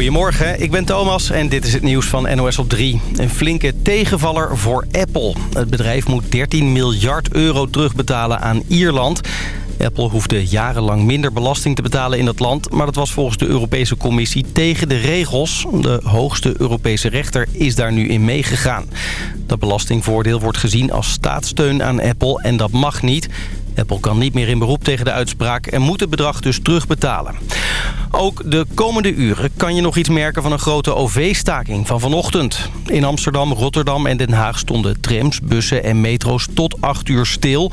Goedemorgen, ik ben Thomas en dit is het nieuws van NOS op 3. Een flinke tegenvaller voor Apple. Het bedrijf moet 13 miljard euro terugbetalen aan Ierland. Apple hoefde jarenlang minder belasting te betalen in het land... maar dat was volgens de Europese Commissie tegen de regels. De hoogste Europese rechter is daar nu in meegegaan. Dat belastingvoordeel wordt gezien als staatssteun aan Apple en dat mag niet... Apple kan niet meer in beroep tegen de uitspraak en moet het bedrag dus terugbetalen. Ook de komende uren kan je nog iets merken van een grote OV-staking van vanochtend. In Amsterdam, Rotterdam en Den Haag stonden trams, bussen en metro's tot 8 uur stil.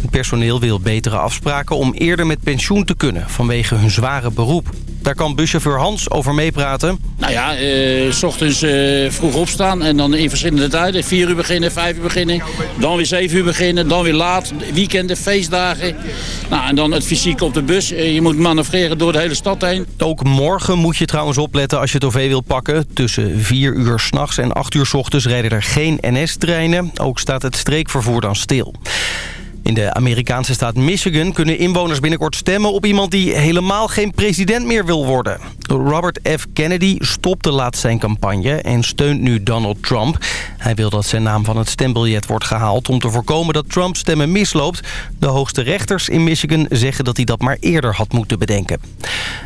Het personeel wil betere afspraken om eerder met pensioen te kunnen vanwege hun zware beroep. Daar kan buschauffeur Hans over meepraten. Nou ja, eh, s ochtends eh, vroeg opstaan en dan in verschillende tijden. Vier uur beginnen, vijf uur beginnen, dan weer zeven uur beginnen, dan weer laat. Weekenden, feestdagen. Nou, en dan het fysiek op de bus. Eh, je moet manoeuvreren door de hele stad heen. Ook morgen moet je trouwens opletten als je het OV wil pakken. Tussen 4 uur s'nachts en 8 uur s ochtends rijden er geen NS-treinen. Ook staat het streekvervoer dan stil. In de Amerikaanse staat Michigan kunnen inwoners binnenkort stemmen op iemand die helemaal geen president meer wil worden. Robert F. Kennedy stopte laatst zijn campagne en steunt nu Donald Trump. Hij wil dat zijn naam van het stembiljet wordt gehaald om te voorkomen dat Trump stemmen misloopt. De hoogste rechters in Michigan zeggen dat hij dat maar eerder had moeten bedenken.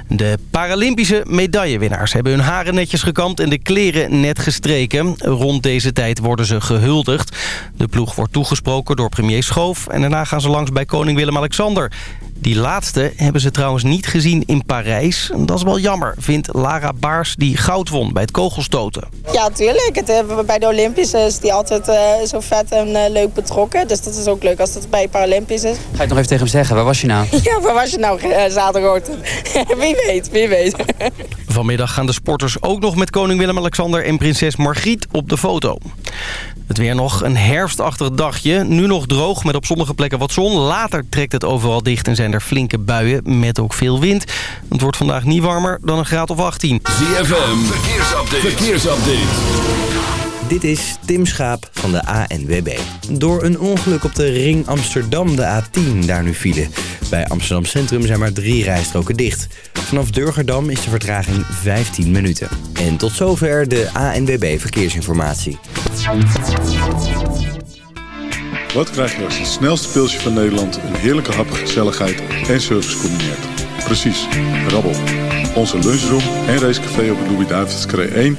De Paralympische medaillewinnaars hebben hun haren netjes gekamd en de kleren net gestreken. Rond deze tijd worden ze gehuldigd. De ploeg wordt toegesproken door premier Schoof en daarna gaan ze langs bij koning Willem-Alexander. Die laatste hebben ze trouwens niet gezien in Parijs. Dat is wel jammer, vindt Lara Baars die goud won bij het kogelstoten. Ja, tuurlijk. Het, eh, bij de Olympische is die altijd uh, zo vet en uh, leuk betrokken. Dus dat is ook leuk als het bij Paralympisch is. Ga je het nog even tegen hem zeggen? Waar was je nou? Ja, waar was je nou uh, zaterdagochtend? wie weet, wie weet. Vanmiddag gaan de sporters ook nog met koning Willem-Alexander en prinses Margriet op de foto. Het weer nog een herfstachtig dagje. Nu nog droog met op sommige plekken wat zon. Later trekt het overal dicht en zijn er flinke buien met ook veel wind. Het wordt vandaag niet warmer dan een graad of 18. ZFM, verkeersupdate. verkeersupdate. Dit is Tim Schaap van de ANWB. Door een ongeluk op de ring Amsterdam, de A10, daar nu file. Bij Amsterdam Centrum zijn maar drie rijstroken dicht. Vanaf Durgerdam is de vertraging 15 minuten. En tot zover de ANWB Verkeersinformatie. Wat krijg je als het snelste pilsje van Nederland... een heerlijke hap, gezelligheid en service combineert? Precies, rabbel. Onze lunchroom en racecafé op de Louis-David's 1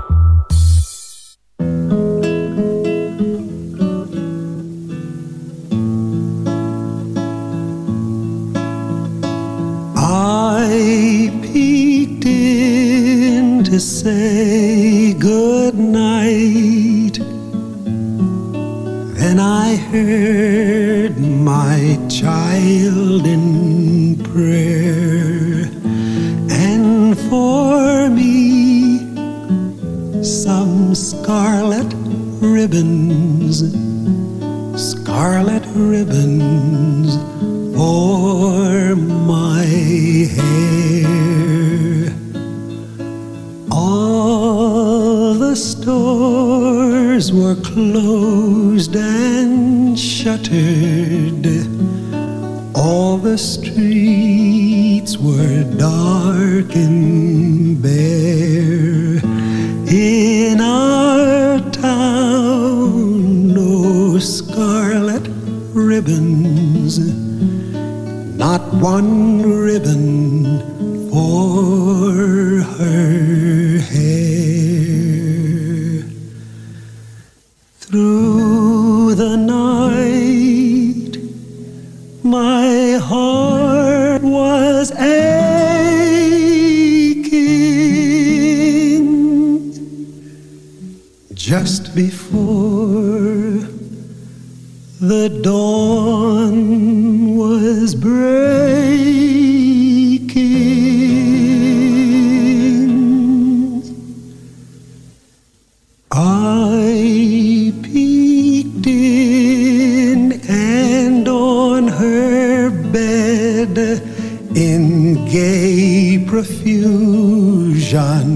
profusion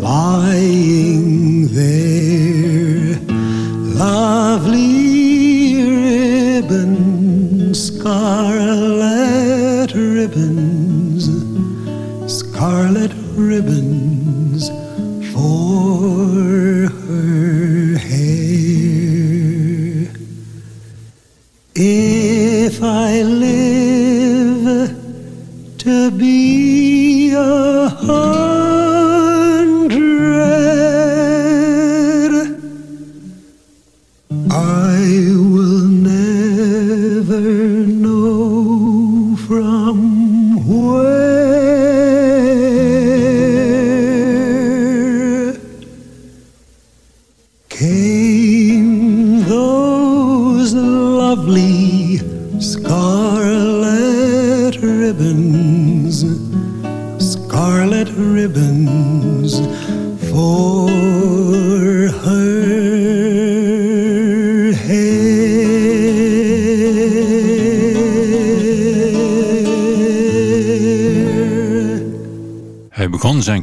lying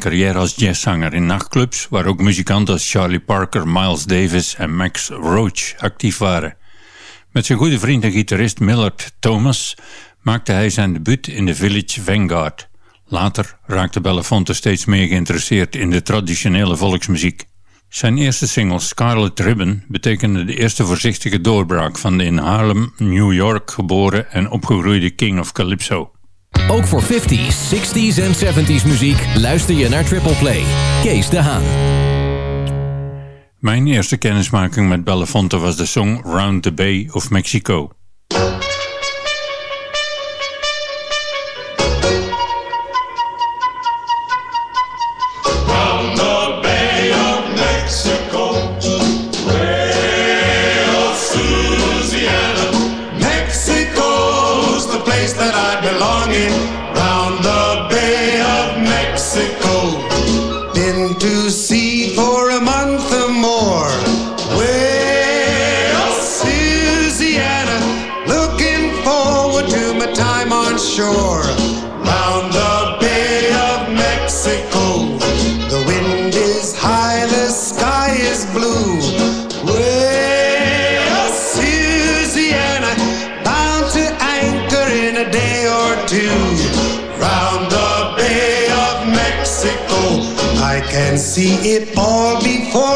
carrière als jazzzanger in nachtclubs, waar ook muzikanten als Charlie Parker, Miles Davis en Max Roach actief waren. Met zijn goede vriend en gitarist Millard Thomas maakte hij zijn debuut in de Village Vanguard. Later raakte Belafonte steeds meer geïnteresseerd in de traditionele volksmuziek. Zijn eerste single Scarlet Ribbon betekende de eerste voorzichtige doorbraak van de in Harlem, New York geboren en opgegroeide King of Calypso. Ook voor 50s, 60s en 70s muziek luister je naar Triple Play. Kees de Haan. Mijn eerste kennismaking met Belafonte was de song Round the Bay of Mexico. see it all before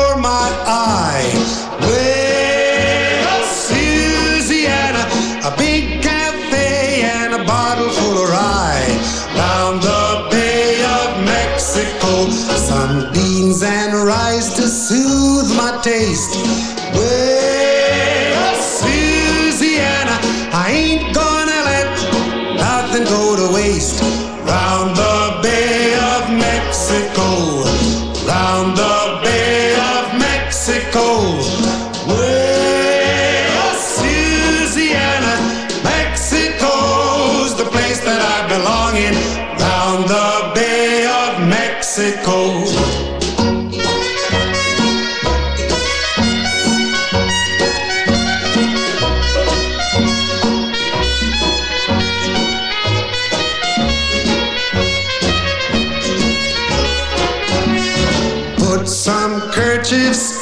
handkerchiefs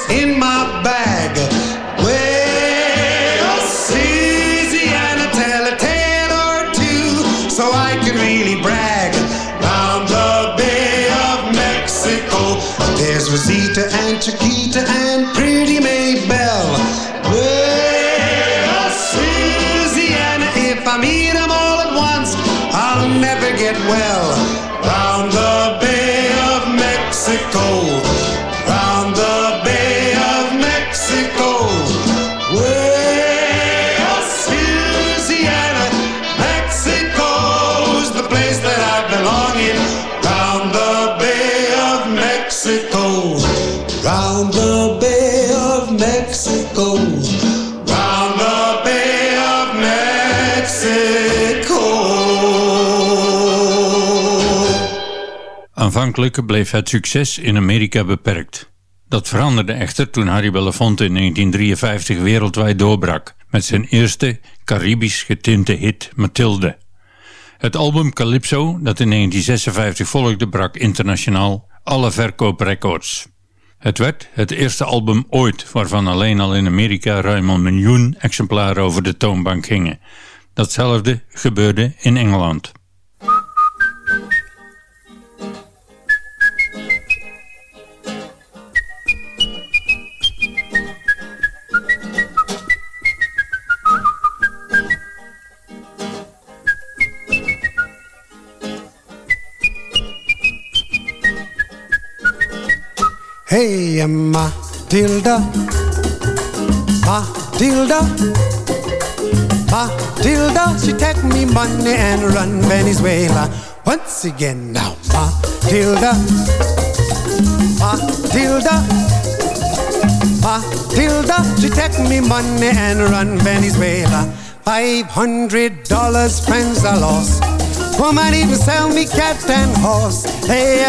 Aanvankelijk bleef het succes in Amerika beperkt. Dat veranderde echter toen Harry Belafonte in 1953 wereldwijd doorbrak met zijn eerste Caribisch getinte hit Mathilde. Het album Calypso, dat in 1956 volgde, brak internationaal alle verkooprecords. Het werd het eerste album ooit waarvan alleen al in Amerika ruim een miljoen exemplaren over de toonbank gingen. Datzelfde gebeurde in Engeland. Hey, Matilda, Matilda, Matilda, she take me money and run Venezuela. Once again now, Matilda, Matilda, Matilda, she take me money and run Venezuela. Five hundred dollars, friends I lost. Woman even sell me cat and horse. Hey,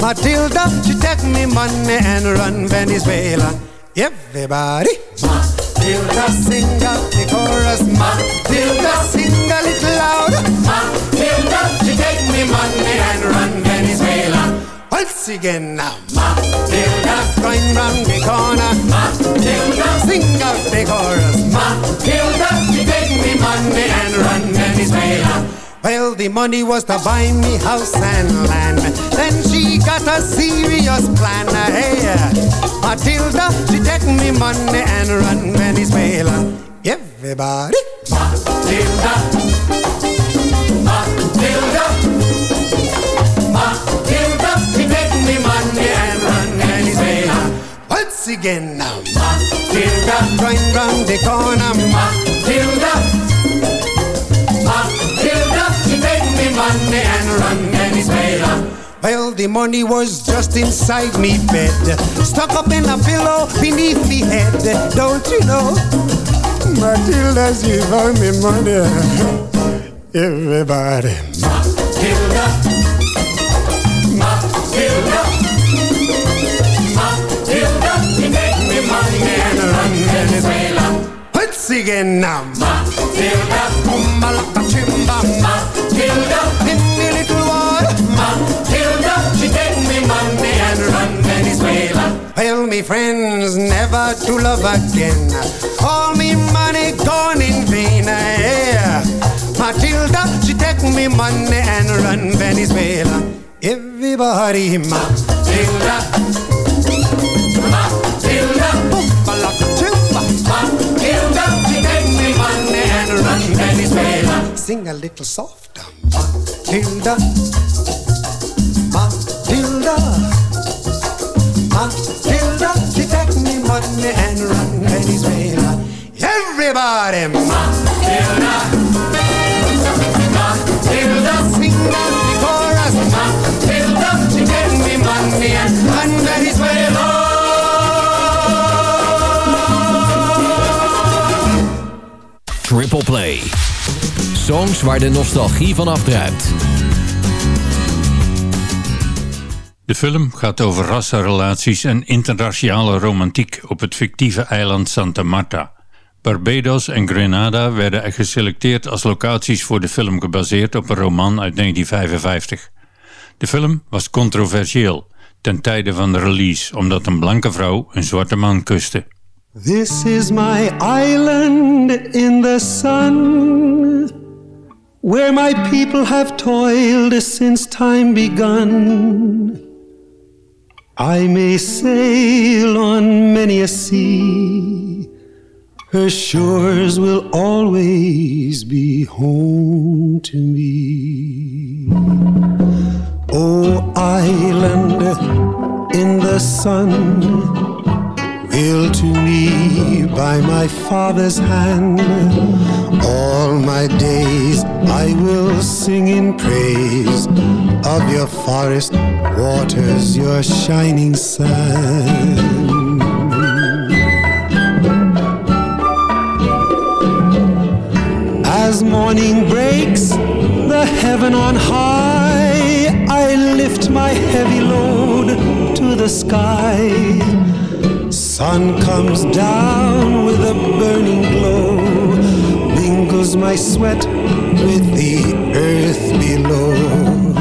Matilda, she take me money and run Venezuela. Everybody, Matilda, sing out the chorus. Matilda, sing a little louder. Matilda, she take me money and run Venezuela. Once again now, Matilda, going round the corner. Matilda, sing out the chorus. Matilda, she take me money and run Venezuela. Well, the money was to buy me house and land. Then got a serious plan. Hey, Matilda, she take me money and run Venezuela. Everybody, Matilda, Matilda, Matilda, she take me money and run Venezuela. Once again now, Matilda, going round the corner. Matilda. Matilda, she take me money and run Venezuela. Well, the money was just inside me bed, stuck up in a pillow beneath me head. Don't you know? Matilda, she found me money. Everybody, Matilda, Matilda, Matilda, she make me money and run Venezuela. Let's again now, Matilda, Kumbalaka Chimba, Matilda, in the little water, Matilda, she take me money and run Venezuela. Well, me friends never to love again. All me money gone in vain. Yeah. Matilda, she take me money and run Venezuela. Everybody, Matilda, Matilda, Matilda, she take me money and run Venezuela. Sing a little softer, Matilda, Matilda, Matilda, she take me money and run Venezuela. Everybody, Matilda, Matilda, sing out the chorus, Matilda, she take me money and run Venezuela. Triple Play. Songs waar de nostalgie van afdruipt. De film gaat over rassenrelaties en interraciale romantiek op het fictieve eiland Santa Marta. Barbados en Grenada werden geselecteerd als locaties voor de film gebaseerd op een roman uit 1955. De film was controversieel ten tijde van de release omdat een blanke vrouw een zwarte man kuste. This is my island in the sun, where my people have toiled since time begun. I may sail on many a sea, her shores will always be home to me. Oh, island in the sun, Built to me by my father's hand. All my days I will sing in praise of your forest waters, your shining sun. As morning breaks, the heaven on high I lift my heavy load to the sky. Sun comes down with a burning glow, mingles my sweat with the earth below.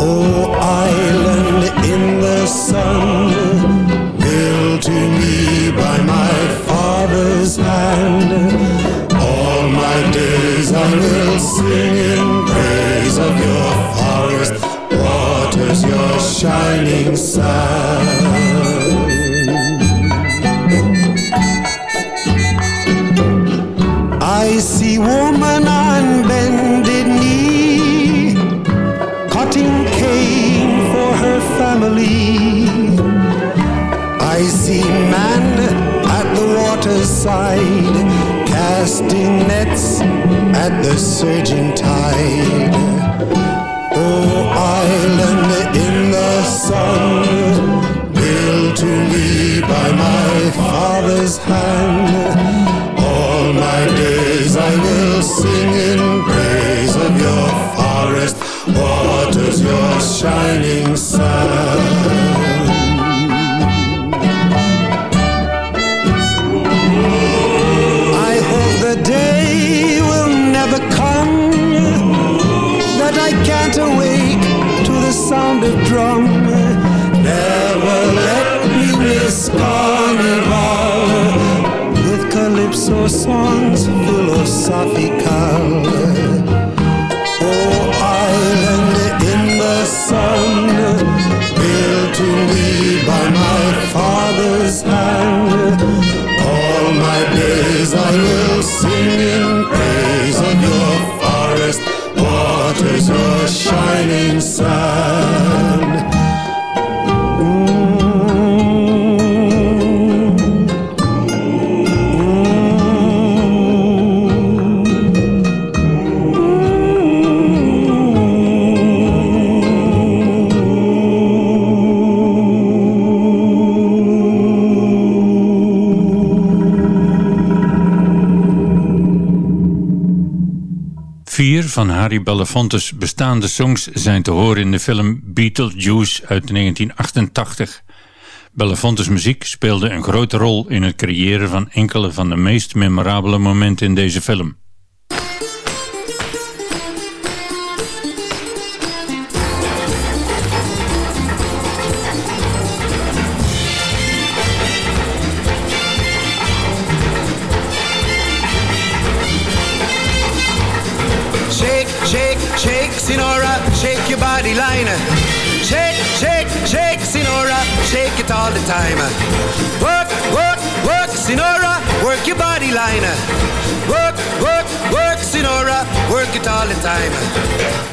Oh, island in the sun, built to me by my father's hand. All my days I will sing in praise of your forest waters, your shining sun. Casting nets at the surging tide. Drum. Never let me miss carnival with calypso songs philosophical. Van Harry Belafonte's bestaande songs zijn te horen in de film Beetlejuice uit 1988. Belafonte's muziek speelde een grote rol in het creëren van enkele van de meest memorabele momenten in deze film. Time. Work, work, work, Senora, work your body line. Work, work, work, Senora, work it all the time.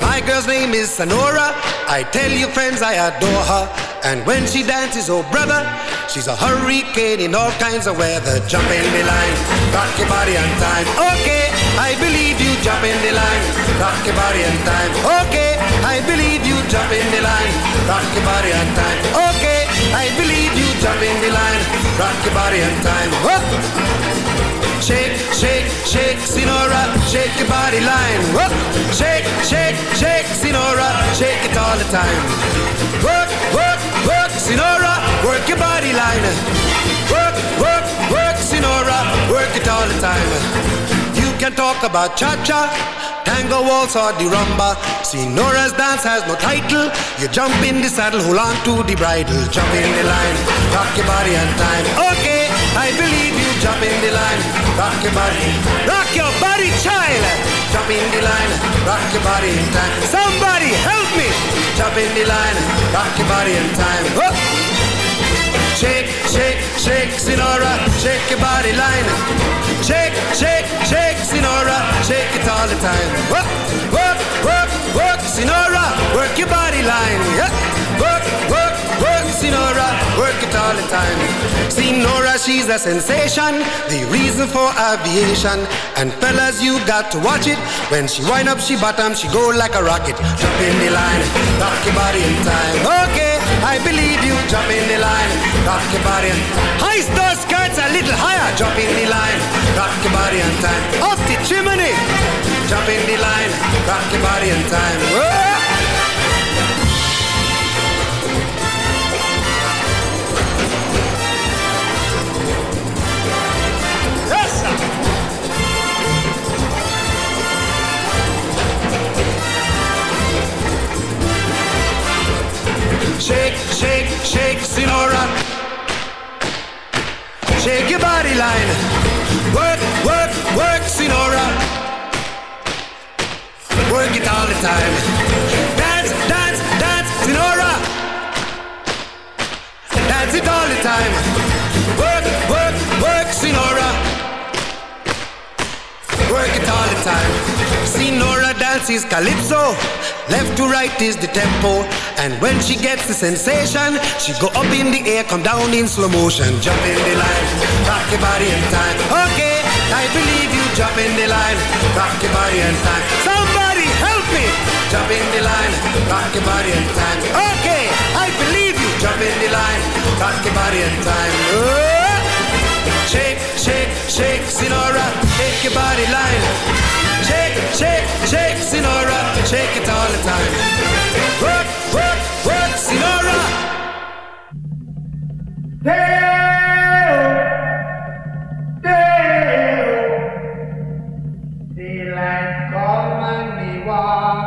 My girl's name is Senora. I tell you, friends, I adore her. And when she dances, oh brother, she's a hurricane in all kinds of weather. Jump in the line, rock your body on time. Okay, I believe you. Jump in the line, rock your body on time. Okay, I believe you. Jump in the line, rock your body on time. Okay, I believe you. Jump in the line, rock your body on time. Whoop. Shake, shake, shake, Senora, shake your body line. Whoop. Shake, shake, shake, Senora, shake it all the time. Work, work, work, Senora, work your body line. Work, work, work, Senora, work it all the time. Can talk about cha-cha, tango waltz or the rumba. Senora's dance has no title. You jump in the saddle, hold on to the bridle, jump in the line, rock your body on time. Okay, I believe you. Jump in the line, rock your body, rock your body, child. Jump in the line, rock your body in time. Somebody help me. Jump in the line, rock your body in time. Shake, shake, shake, Senora, shake your body line. Shake, shake, shake, Senora, shake it all the time. Work, work, work, work, Senora, work your body line. Yeah. Work, work, work, Senora, work it all the time. Senora, she's a sensation, the reason for aviation. And fellas, you got to watch it. When she wind up, she bottom, she go like a rocket. Jump in the line, rock your body in time. Okay, I believe you. Jump in the line, rock your body. High star skirts a little higher. Jump in the line, rock your body in time. Off the chimney. Jump in the line, rock your body in time. Whoa! Time. Dance, dance, dance, Senora. Dance it all the time. Work, work, work, Senora. Work it all the time. Senora dances calypso. Left to right is the tempo. And when she gets the sensation, she go up in the air, come down in slow motion. Jump in the line, rock your body in time. Okay, I believe you. Jump in the line, rock your body in time. Somebody help me. Jump in the line, rock your body in time. Okay, I believe you. Jump in the line, rock your body in time. Oh. Shake, shake, shake, Senora, shake your body line. Shake, shake, shake, Senora, shake it all the time. Work, work, work, Senora. Daylight come and me want go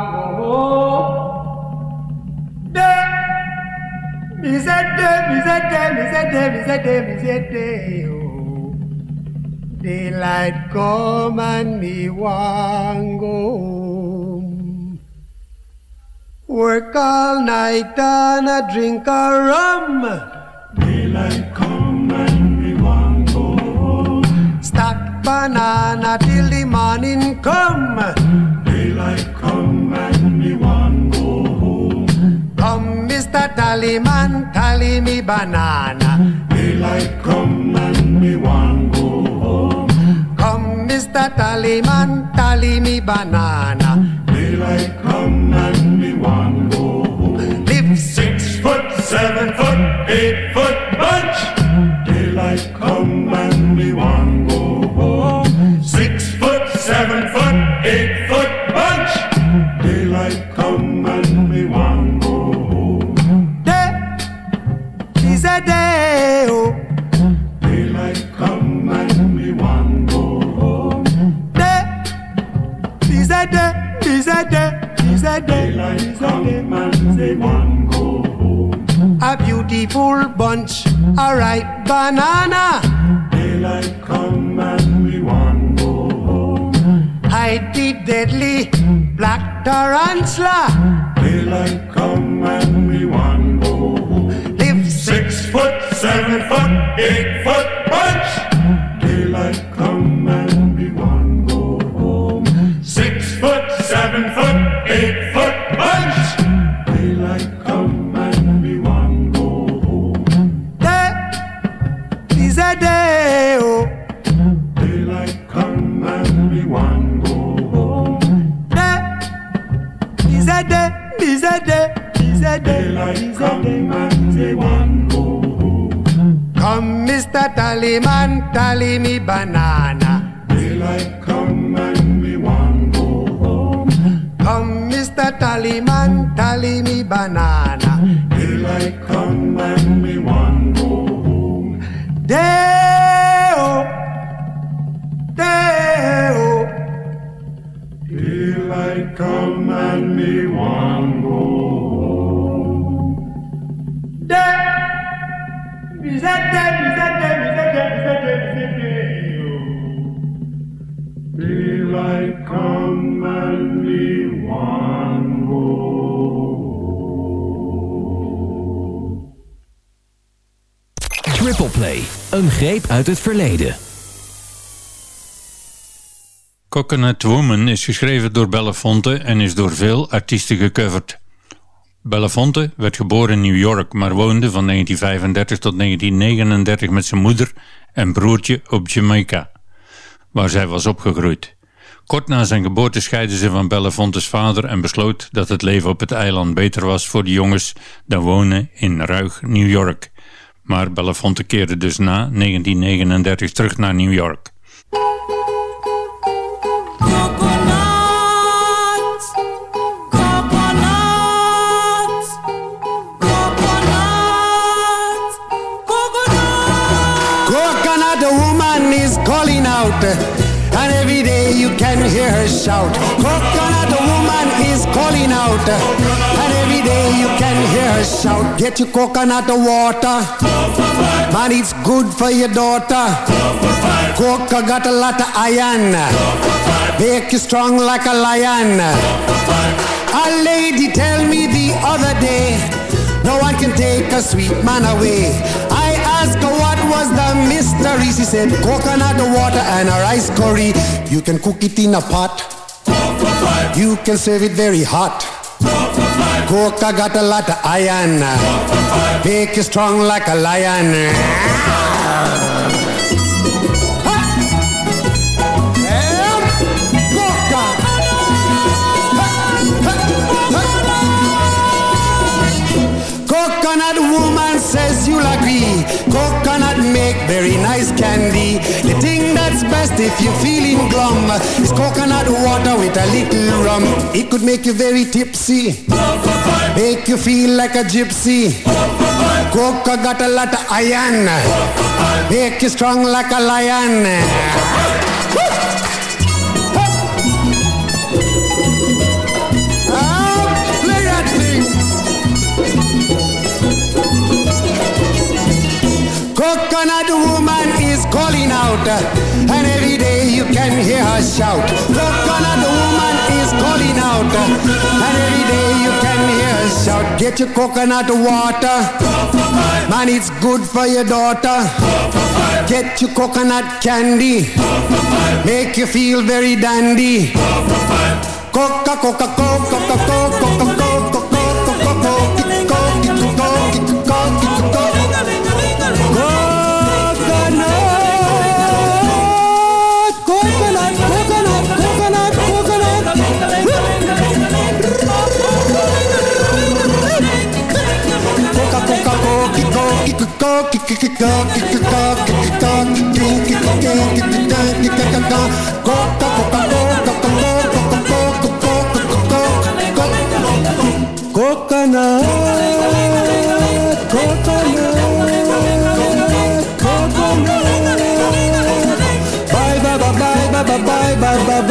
say day, me say day. Oh. Daylight come and me want go home. Work all night and a drink a rum. Daylight come and me want go home. Stack banana till the morning come. Daylight come and me want go home. Come, Mr. Tallyman, tally me banana. Daylight come and me want go home. Come, Mr. Tallyman, tally me banana. Daylight come and me want go home. Live six foot, seven foot, eight foot beautiful bunch, a ripe banana. Daylight come and we want go home. Hide the deadly black tarantula. Daylight come and we want go home. Live six foot, seven foot, eight foot bunch. Mr. Tallyman, tally me banana. Daylight come and we want go home. Come, Mr. Tallyman, tally me banana. Daylight come and we want go home. Day-o, day-o. Daylight come and me want Play, een greep uit het verleden. Coconut Woman is geschreven door Belafonte en is door veel artiesten gecoverd. Belafonte werd geboren in New York, maar woonde van 1935 tot 1939 met zijn moeder en broertje op Jamaica, waar zij was opgegroeid. Kort na zijn geboorte scheidde ze van Belafonte's vader en besloot dat het leven op het eiland beter was voor de jongens dan wonen in ruig New York. Maar Belafonte keerde dus na 1939 terug naar New York. Coconut, the woman is calling out, and every day you can hear her shout. Is calling out, and every day you can hear her shout. Get your coconut water, man, it's good for your daughter. Coca got a lot of iron, make you strong like a lion. A lady tell me the other day, no one can take a sweet man away. I asked her what was the mystery. She said coconut water and a rice curry. You can cook it in a pot. You can serve it very hot. Coca got a lot of iron. Make you strong like a lion. Coconut woman says you'll agree. Coconut make very nice candy. If you're feeling glum It's coconut water with a little rum. It could make you very tipsy, make you feel like a gypsy. Coca got a lot of iron, make you strong like a lion. Coconut woman calling out, and every day you can hear her shout. Coconut woman is calling out, and every day you can hear her shout. Get your coconut water, man, it's good for your daughter. Get your coconut candy, make you feel very dandy. Coca, Coca, Coca, Coca, Bye bye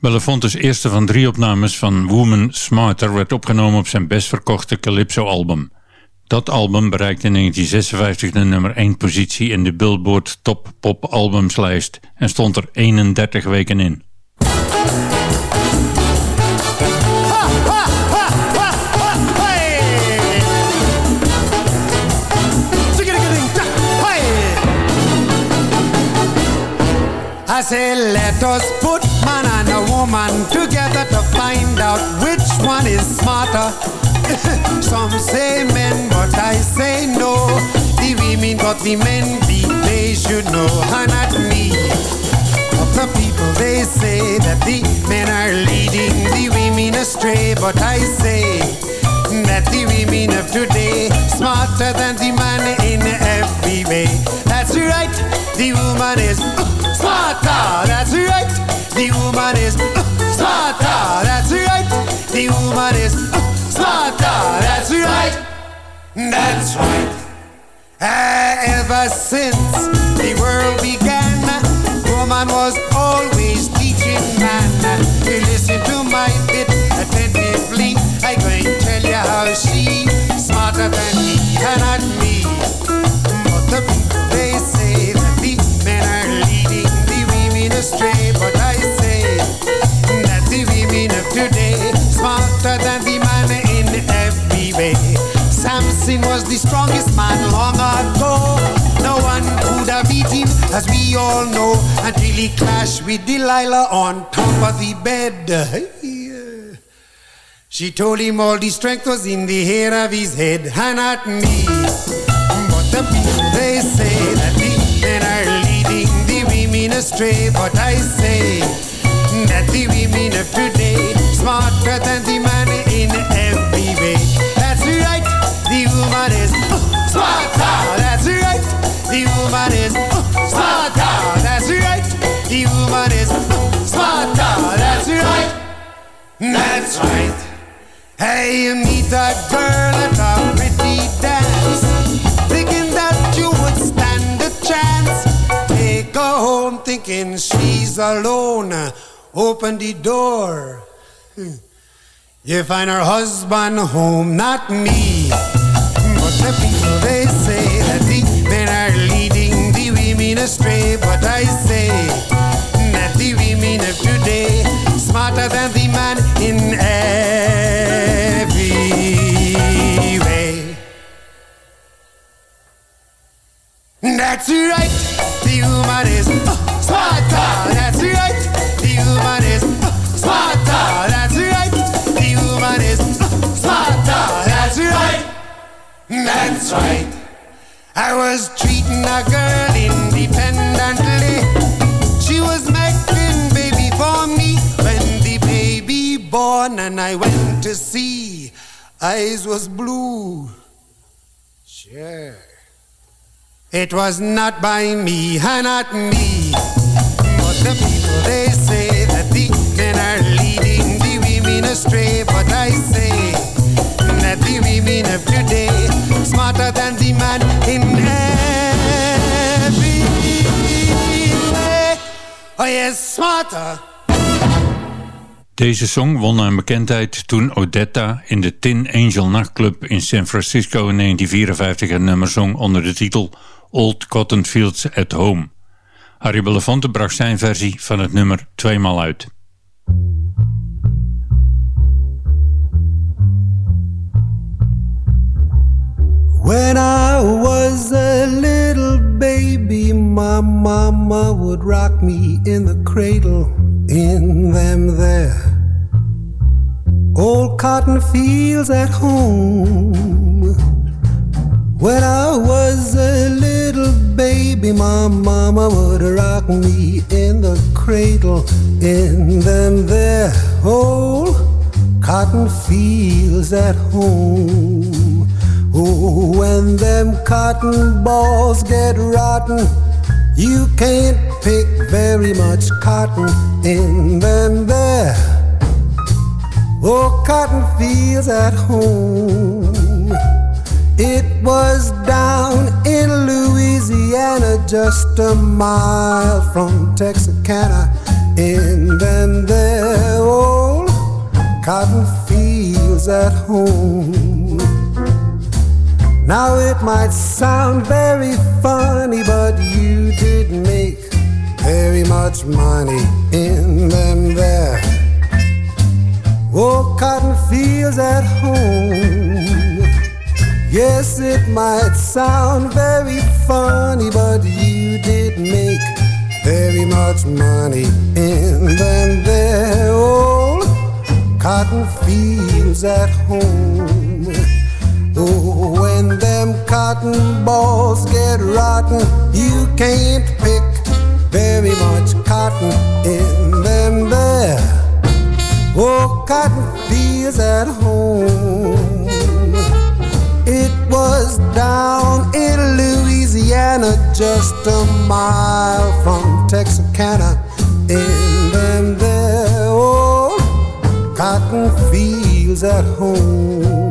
Belafonte's eerste van drie opnames van Woman Smarter werd opgenomen op zijn best verkochte Calypso-album. Dat album bereikte in 1956 de nummer 1 positie in de Billboard Top Pop Albumslijst en stond er 31 weken in. I one is smarter. Some say men, but I say no. The women got the men beat, they should know, and not me. But the people they say that the men are leading the women astray, but I say that the women of today smarter than the man in every way. That's right, the woman is uh, smarter. That's right, the woman is uh, smarter. That's right, the woman is uh, smarter. That's right, that's right. Ah, ever since the world began, woman was always teaching man. You listen to my bit attentively. I going to tell you how she smarter than he and not me. Strongest man long ago. No one could have beat him, as we all know, until he clashed with Delilah on top of the bed. She told him all the strength was in the hair of his head, and not me. But the people they say that the men are leading the women astray. But I say that the women of today smarter than woman is uh, smarter. That's right. The woman is uh, smarter. That's right. That's right. Hey, you meet a girl at a pretty dance, thinking that you would stand a chance. Take her home thinking she's alone. Open the door. You find her husband home, not me. The astray. But I say that the women of today smarter than the man in every way. That's right, the woman is uh, smarter. That's right, the woman is uh, smarter. That's right, the woman is uh, smarter. That's right, that's right. I was treating a girl independently. She was making baby for me when the baby born and I went to see. Eyes was blue. Sure. It was not by me, and not me. But the people they say that the men are leading the women astray. But I say that the women of today smarter than the man in every Oh yes, smarter. Deze song won aan bekendheid toen Odetta in de Tin Angel nachtclub in San Francisco in 1954 een nummer zong onder de titel Old Cotton Fields at Home. Harry Belafonte bracht zijn versie van het nummer tweemaal uit. When I was a little baby, my mama would rock me in the cradle in them there old cotton fields at home. When I was a little baby, my mama would rock me in the cradle in them there old cotton fields at home. Oh, when them cotton balls get rotten, you can't pick very much cotton in them there. Oh, cotton fields at home. It was down in Louisiana, just a mile from Texarkana, in them there old cotton fields at home. Now it might sound very funny, but you did make very much money in them there. Oh, cotton fields at home. Yes, it might sound very funny, but you did make very much money in them there old cotton fields at home. Oh, when them cotton balls get rotten, you can't pick very much cotton in them there. Oh, cotton fields at home. It was down in Louisiana, just a mile from Texarkana, in them there old cotton fields at home.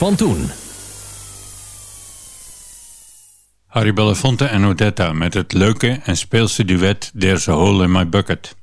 Van toen. Harry Belafonte en Odetta met het leuke en speelse duet There's a Hole in My Bucket.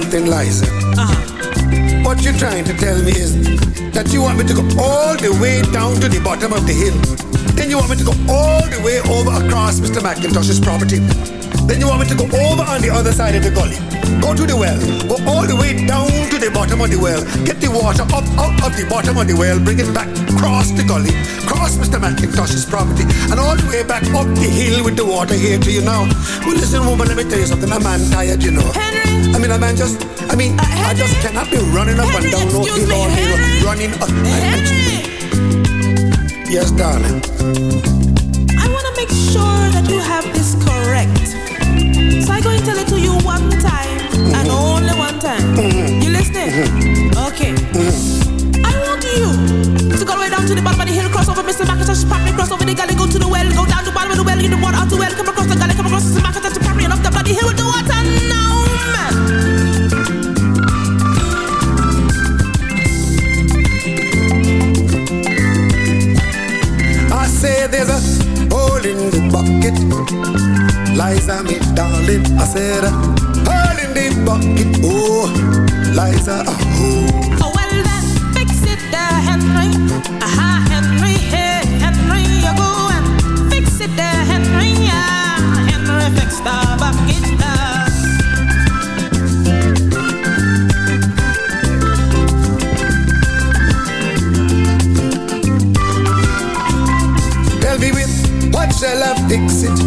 Something, Liza. Uh-huh. What you're trying to tell me is that you want me to go all the way down to the bottom of the hill. Then you want me to go all the way over across Mr. McIntosh's property. Then you want me to go over on the other side of the gully. Go to the well. Go all the way down to the bottom of the well. Get the water up out of the bottom of the well. Bring it back cross the gully. Cross Mr. McIntosh's property. And all the way back up the hill with the water here to you now. Well, listen, woman, let me tell you something. A man tired, you know. Henry. I mean, a man just, I mean, I just cannot be running up and down no hill me, all day. Henry. Running up. Yes, darling. I want to make sure that you have this correct. So I'm going to tell it to you one time and only one time. You listening? Okay. I want you to go right down to the bottom of the hill, cross over Mr. McIntosh's property, cross over the gully, go to the well, go down to the bottom of the well, get the water out the well, come across the gully, come across Mr. McIntosh's property, and up the bloody hill with the water bucket. Liza, me darling. I said uh, a hole in the bucket. Oh, Liza, a. Oh, fix it?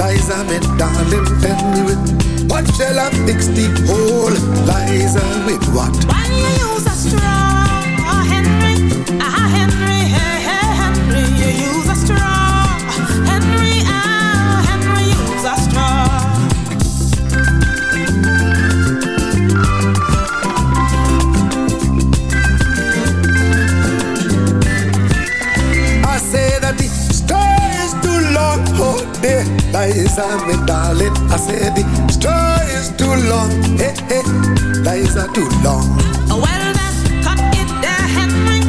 Liza, me darling, tell me with what shall I fix the hole? Liza, with what? Too long. Well then, cut it there, Henry,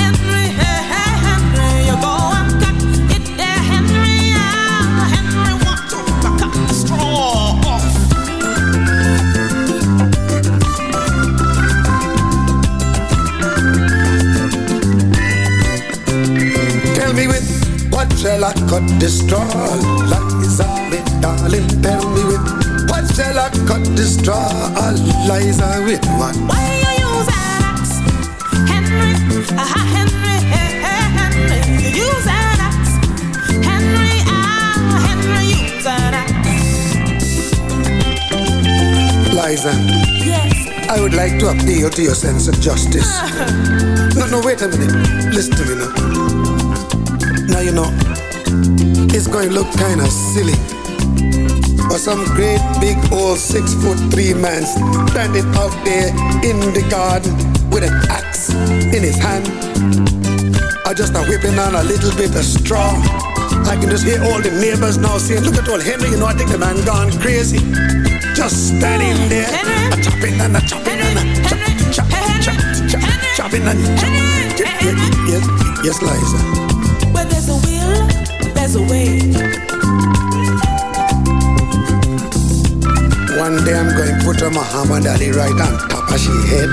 Henry, hey, hey, Henry, you go and cut it there, Henry, ah Henry, want to cut the straw off. Tell me with what shall I cut the straw? Appeal to your sense of justice. No, no, wait a minute. Listen to me now. Now you know, it's going to look kind of silly. Or some great big old six foot three man standing out there in the garden with an axe in his hand. Or just a whipping on a little bit of straw. I can just hear all the neighbors now saying, look at old Henry, you know, I think the man gone crazy. Just standing oh, there, a chopping and a chopping chopping and chopping. Yes, yes, Liza. Where there's a will, there's a way. One day I'm going to put a Muhammad Ali right on top of she head.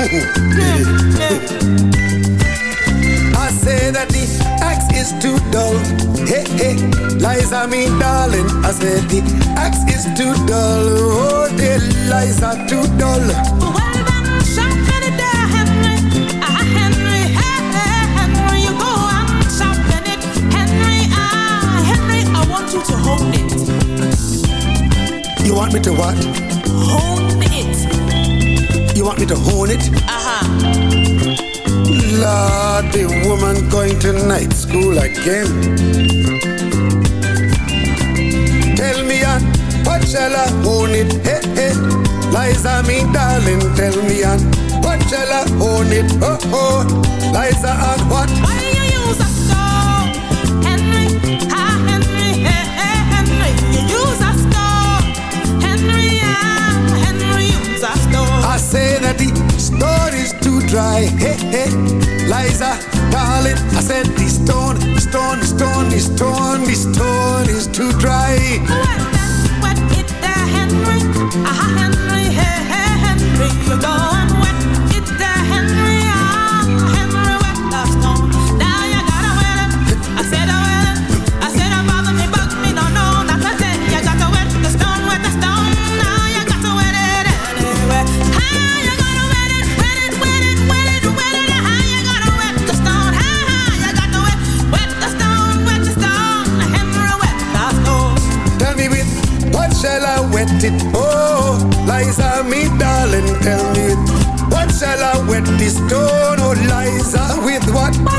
I say that the axe is too dull. Hey, hey, Liza, me darling. I said the axe is too dull. Oh, dear Liza, too dull. Want me to what? hold it. You want me to hone it? Uh-huh. Lord, the woman going to night school again. Tell me on what shall I own it? Hey, hey, Liza, me darling, tell me on what shall I own it? Oh, oh, Liza, on what? Say that the story's too dry. Hey, hey, Liza, darling, I said the stone, the stone, the stone, the stone, the stone is too dry. Then, wet it there, Henry. Ah, Henry, hey, hey, Henry, you go I it? Oh, Liza, me darling, tell me what shall I wet this stone? Oh, Liza, with what?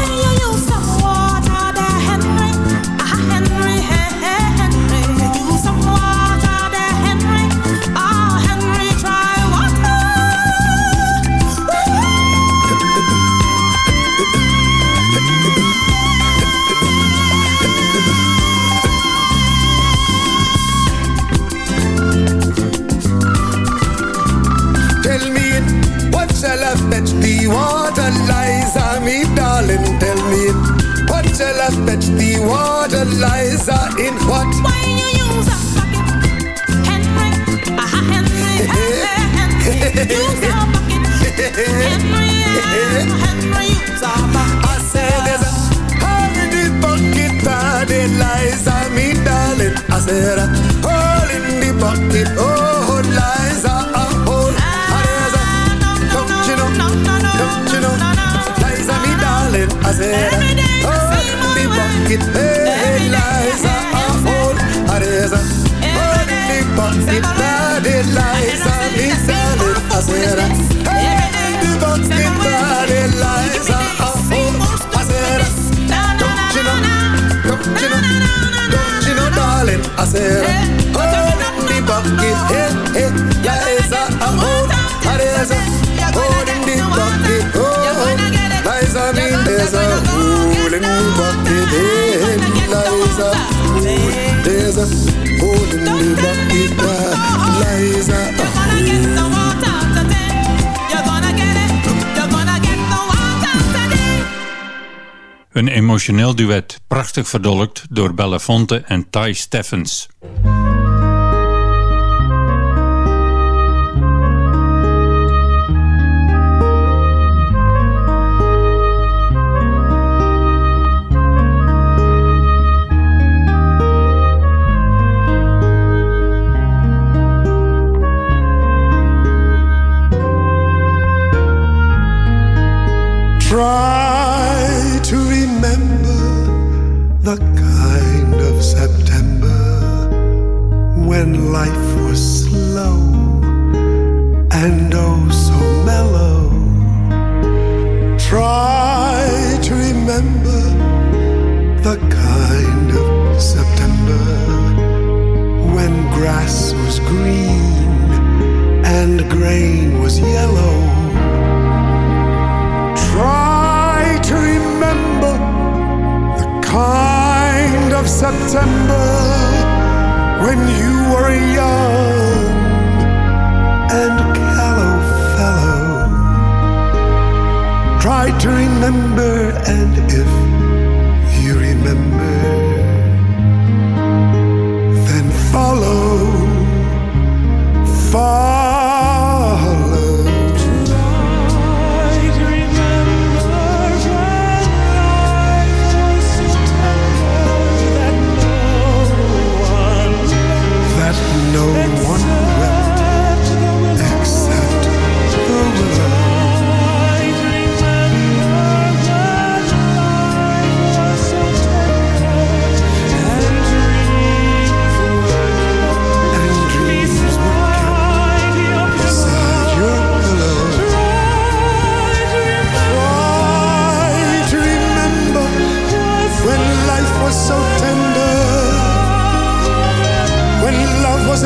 Een emotioneel duet, prachtig verdolkt door Bellefonte en Ty Steffens.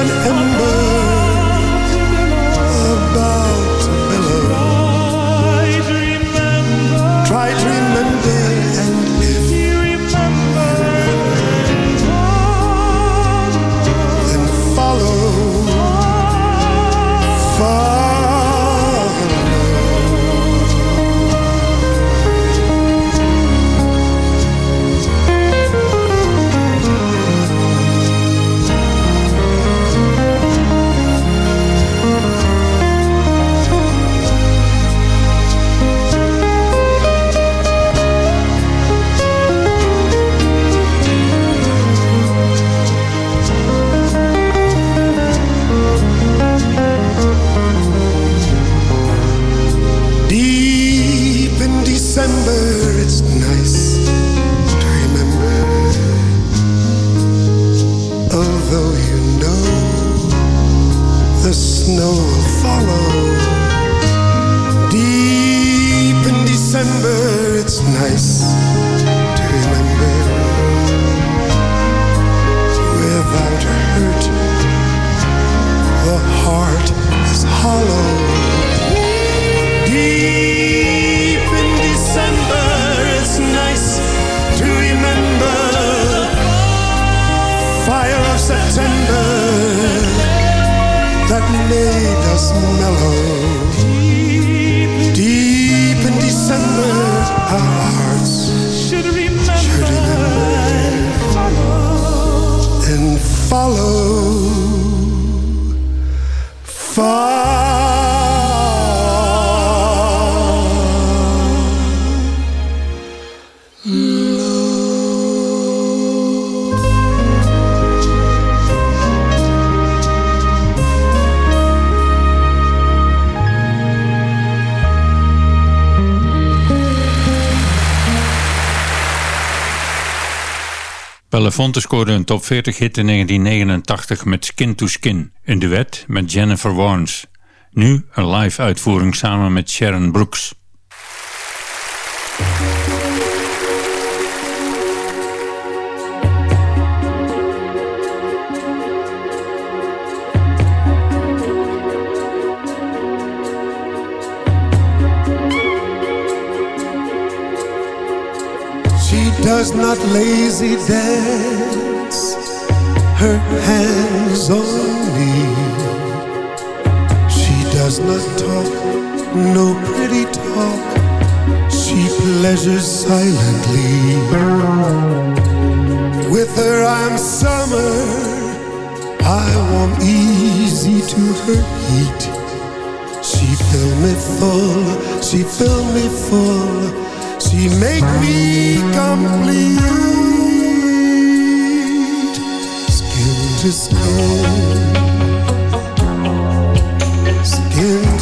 and far. Belafonte scoorde een top 40 hit in 1989 met Skin to Skin, een duet met Jennifer Warnes. Nu een live uitvoering samen met Sharon Brooks. Does not lazy dance her hands on me. She does not talk no pretty talk. She pleasures silently. With her I'm summer. I warm easy to her heat. She fill me full, she fill me full she make me complete. Skin to skin. Skin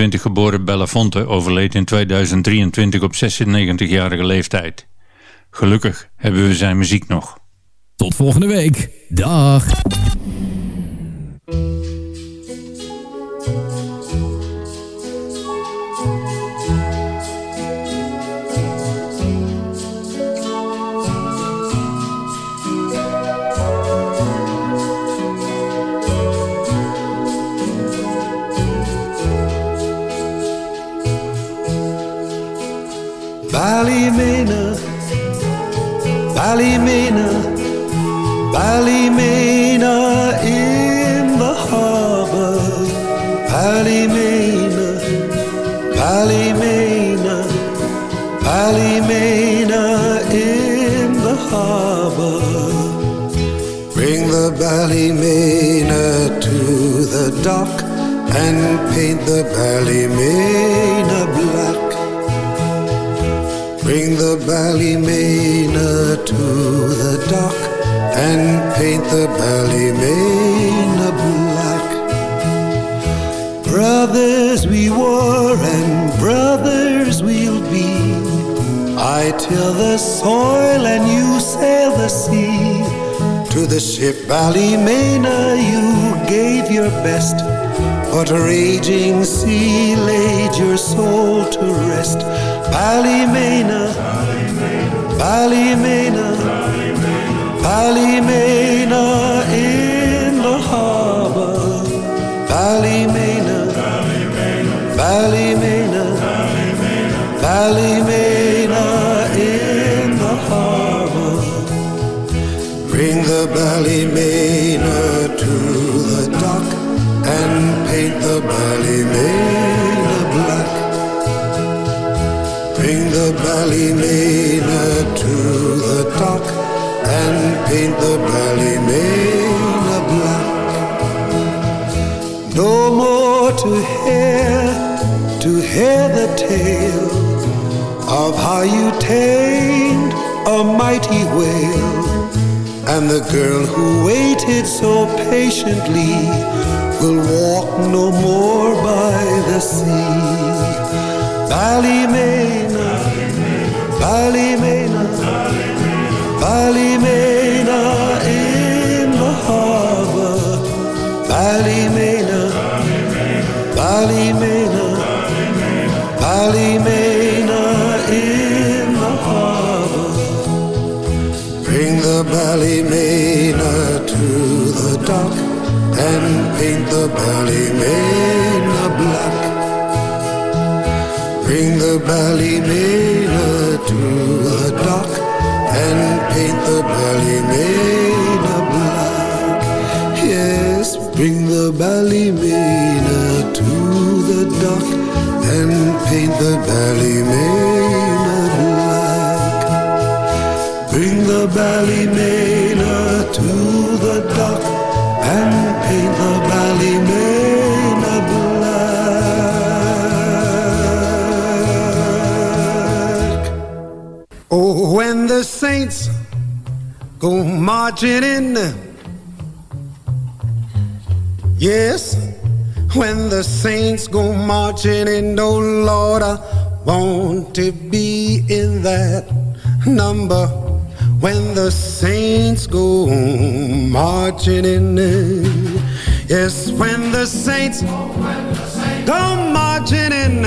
1927 geboren Belafonte overleed in 2023 op 96-jarige leeftijd. Gelukkig hebben we zijn muziek nog. Tot volgende week. Dag. Dock and paint the Ballymena black Bring the Ballymena to the dock and paint the Ballymena black. Brothers we were and brothers we'll be. I till the soil and you sail the sea. To the ship Ballymena you gave your best. But a raging sea laid your soul to rest. Ballymena, Ballymena, Ballymena in the harbor. Ballymena, Ballymena, Ballymena in the harbor. Bring the Ballymena Ballymena to the dock and paint the Ballymena black. No more to hear, to hear the tale of how you tamed a mighty whale. And the girl who waited so patiently will walk no more by the sea. Ballymena, Ballymena, Ballymena in the harbor. Ballymena, Ballymena, Ballymena in the harbor. Bring the Ballymena to the dock and paint the Ballymena black. Bring the Ballymena the dock and paint the Ballymena black. Yes, bring the to the dock and paint the Ballymena black. Bring the Ballymena to the marching in. Yes, when the saints go marching in, oh Lord, I want to be in that number. When the saints go marching in, yes, when the saints go marching in,